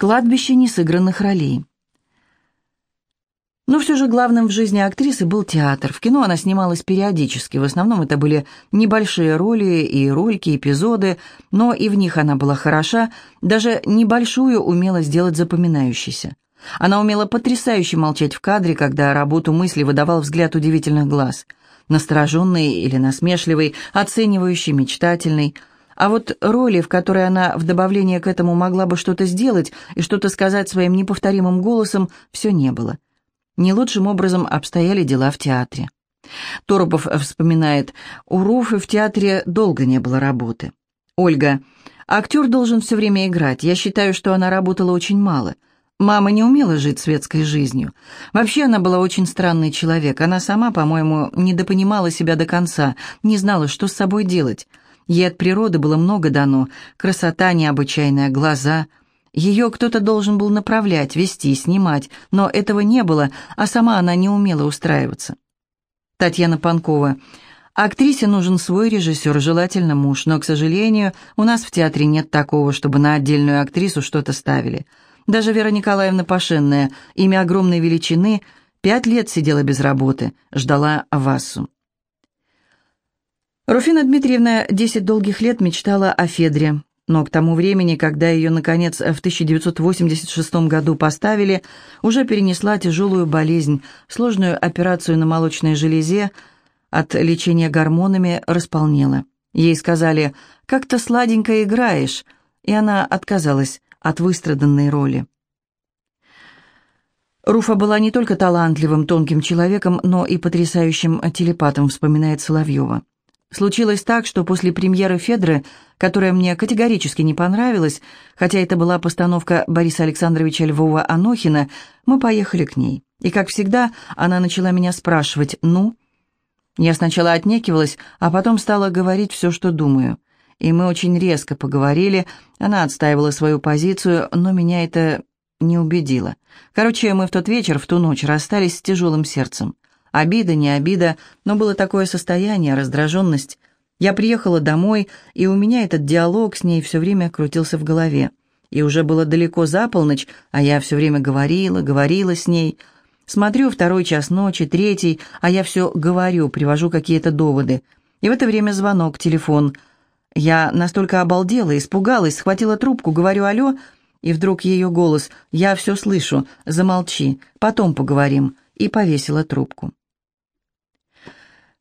Кладбище несыгранных ролей. Но все же главным в жизни актрисы был театр. В кино она снималась периодически. В основном это были небольшие роли и рольки, эпизоды, но и в них она была хороша, даже небольшую умела сделать запоминающейся. Она умела потрясающе молчать в кадре, когда работу мысли выдавал взгляд удивительных глаз. Настороженный или насмешливый, оценивающий, мечтательный – а вот роли, в которой она в добавление к этому могла бы что-то сделать и что-то сказать своим неповторимым голосом, все не было. Не лучшим образом обстояли дела в театре. Торопов вспоминает, у Руфы в театре долго не было работы. Ольга, актер должен все время играть. Я считаю, что она работала очень мало. Мама не умела жить светской жизнью. Вообще она была очень странный человек. Она сама, по-моему, недопонимала себя до конца, не знала, что с собой делать. Ей от природы было много дано, красота необычайная, глаза. Ее кто-то должен был направлять, вести, снимать, но этого не было, а сама она не умела устраиваться. Татьяна Панкова. Актрисе нужен свой режиссер, желательно муж, но, к сожалению, у нас в театре нет такого, чтобы на отдельную актрису что-то ставили. Даже Вера Николаевна Пашенная, имя огромной величины, пять лет сидела без работы, ждала Вассу. Руфина Дмитриевна десять долгих лет мечтала о Федре, но к тому времени, когда ее, наконец, в 1986 году поставили, уже перенесла тяжелую болезнь, сложную операцию на молочной железе, от лечения гормонами располнела. Ей сказали «как-то сладенько играешь», и она отказалась от выстраданной роли. Руфа была не только талантливым, тонким человеком, но и потрясающим телепатом, вспоминает Соловьева. Случилось так, что после премьеры «Федры», которая мне категорически не понравилась, хотя это была постановка Бориса Александровича Львова-Анохина, мы поехали к ней. И, как всегда, она начала меня спрашивать «ну?». Я сначала отнекивалась, а потом стала говорить все, что думаю. И мы очень резко поговорили, она отстаивала свою позицию, но меня это не убедило. Короче, мы в тот вечер, в ту ночь расстались с тяжелым сердцем. Обида, не обида, но было такое состояние, раздраженность. Я приехала домой, и у меня этот диалог с ней все время крутился в голове. И уже было далеко за полночь, а я все время говорила, говорила с ней. Смотрю, второй час ночи, третий, а я все говорю, привожу какие-то доводы. И в это время звонок, телефон. Я настолько обалдела, испугалась, схватила трубку, говорю «Алло», и вдруг ее голос «Я все слышу, замолчи, потом поговорим», и повесила трубку.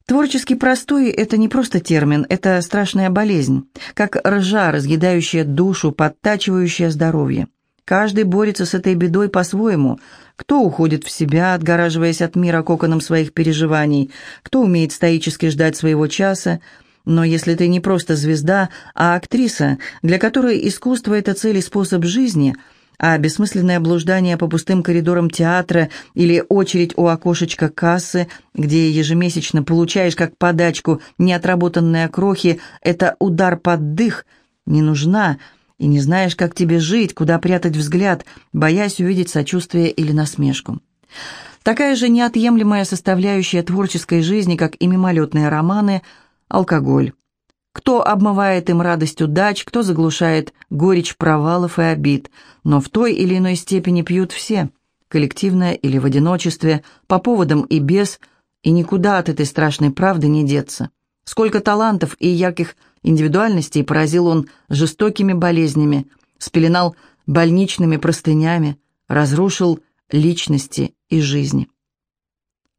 Творческий простой – это не просто термин, это страшная болезнь, как ржа, разъедающая душу, подтачивающая здоровье. Каждый борется с этой бедой по-своему. Кто уходит в себя, отгораживаясь от мира коконом своих переживаний, кто умеет стоически ждать своего часа. Но если ты не просто звезда, а актриса, для которой искусство – это цель и способ жизни – а бессмысленное блуждание по пустым коридорам театра или очередь у окошечка кассы, где ежемесячно получаешь как подачку неотработанные крохи, это удар под дых, не нужна, и не знаешь, как тебе жить, куда прятать взгляд, боясь увидеть сочувствие или насмешку. Такая же неотъемлемая составляющая творческой жизни, как и мимолетные романы – алкоголь. Кто обмывает им радость удач, кто заглушает горечь провалов и обид. Но в той или иной степени пьют все, коллективно или в одиночестве, по поводам и без, и никуда от этой страшной правды не деться. Сколько талантов и ярких индивидуальностей поразил он жестокими болезнями, спеленал больничными простынями, разрушил личности и жизни.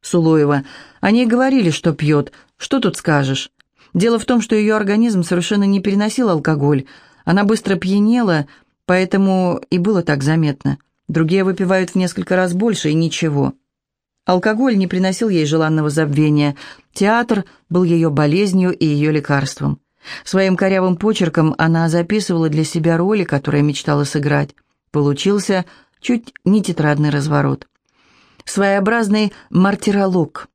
Сулоева. Они говорили, что пьет. Что тут скажешь? Дело в том, что ее организм совершенно не переносил алкоголь. Она быстро пьянела, поэтому и было так заметно. Другие выпивают в несколько раз больше, и ничего. Алкоголь не приносил ей желанного забвения. Театр был ее болезнью и ее лекарством. Своим корявым почерком она записывала для себя роли, которые мечтала сыграть. Получился чуть не тетрадный разворот. Своеобразный мартиролог.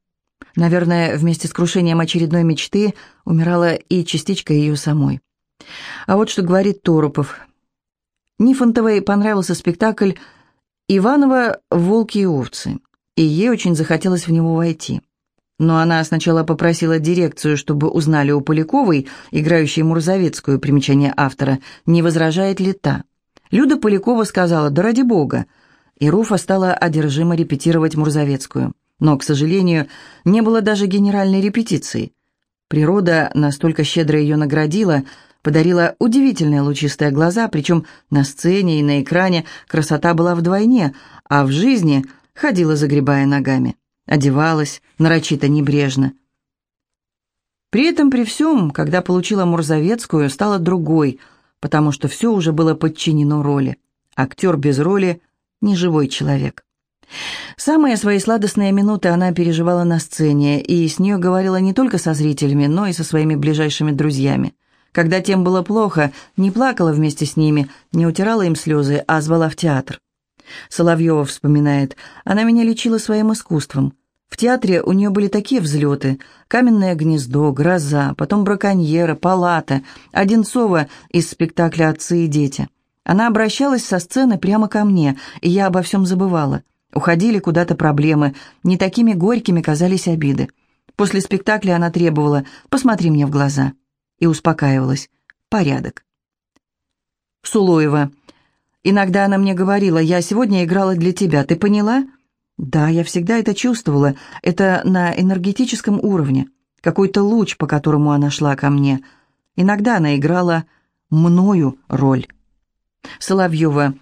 Наверное, вместе с крушением очередной мечты умирала и частичка ее самой. А вот что говорит Торопов. Нифонтовой понравился спектакль «Иванова. Волки и овцы», и ей очень захотелось в него войти. Но она сначала попросила дирекцию, чтобы узнали у Поляковой, играющей Мурзовецкую, примечание автора, не возражает ли та. Люда Полякова сказала «Да ради бога!» И Руфа стала одержимо репетировать Мурзовецкую. Но, к сожалению, не было даже генеральной репетиции. Природа настолько щедро ее наградила, подарила удивительные лучистые глаза, причем на сцене и на экране красота была вдвойне, а в жизни ходила загребая ногами, одевалась нарочито небрежно. При этом при всем, когда получила Мурзовецкую, стала другой, потому что все уже было подчинено роли. Актер без роли – не живой человек. Самые свои сладостные минуты она переживала на сцене, и с нее говорила не только со зрителями, но и со своими ближайшими друзьями. Когда тем было плохо, не плакала вместе с ними, не утирала им слезы, а звала в театр. Соловьева вспоминает, она меня лечила своим искусством. В театре у нее были такие взлеты. «Каменное гнездо», «Гроза», потом «Браконьера», «Палата», «Одинцова» из спектакля «Отцы и дети». Она обращалась со сцены прямо ко мне, и я обо всем забывала. Уходили куда-то проблемы, не такими горькими казались обиды. После спектакля она требовала «посмотри мне в глаза» и успокаивалась «порядок». Сулоева. Иногда она мне говорила «я сегодня играла для тебя, ты поняла?» Да, я всегда это чувствовала, это на энергетическом уровне, какой-то луч, по которому она шла ко мне. Иногда она играла мною роль. Соловьева.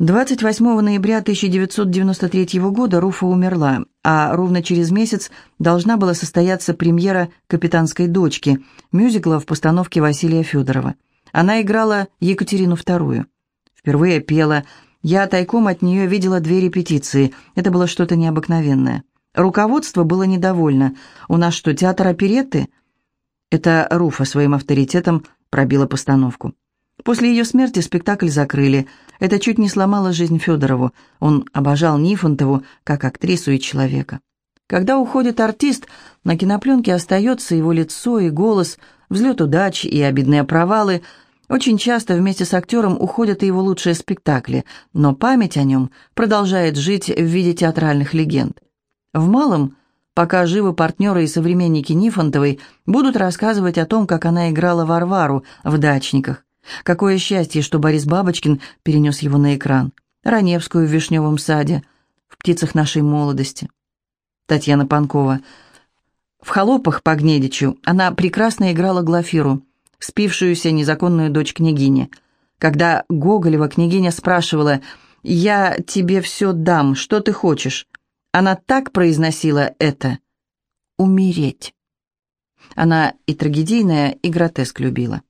28 ноября 1993 года Руфа умерла, а ровно через месяц должна была состояться премьера «Капитанской дочки» мюзикла в постановке Василия Федорова. Она играла Екатерину II. Впервые пела я тайком от нее видела две репетиции. Это было что-то необыкновенное. Руководство было недовольно. «У нас что, театр оперетты?» Это Руфа своим авторитетом пробила постановку. После ее смерти спектакль закрыли. Это чуть не сломало жизнь Федорову. Он обожал Нифонтову как актрису и человека. Когда уходит артист, на кинопленке остается его лицо и голос, взлет удач и обидные провалы – очень часто вместе с актером уходят и его лучшие спектакли, но память о нем продолжает жить в виде театральных легенд. В малом, пока живы партнеры и современники Нифонтовой, будут рассказывать о том, как она играла Варвару в «Дачниках». Какое счастье, что Борис Бабочкин перенес его на экран. Раневскую в «Вишневом саде», в «Птицах нашей молодости». Татьяна Панкова. В «Холопах» по Гнедичу она прекрасно играла Глафиру – спившуюся незаконную дочь княгини. Когда Гоголева княгиня спрашивала «Я тебе все дам, что ты хочешь?» Она так произносила это «умереть». Она и трагедийная, и гротеск любила.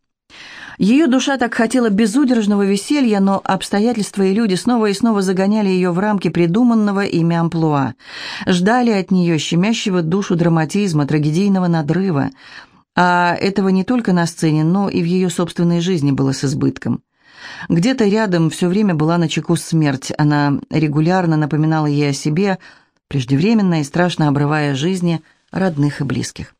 Ее душа так хотела безудержного веселья, но обстоятельства и люди снова и снова загоняли ее в рамки придуманного ими амплуа. Ждали от нее щемящего душу драматизма, трагедийного надрыва. А этого не только на сцене, но и в ее собственной жизни было с избытком. Где-то рядом все время была на чеку смерть. Она регулярно напоминала ей о себе, преждевременно и страшно обрывая жизни родных и близких.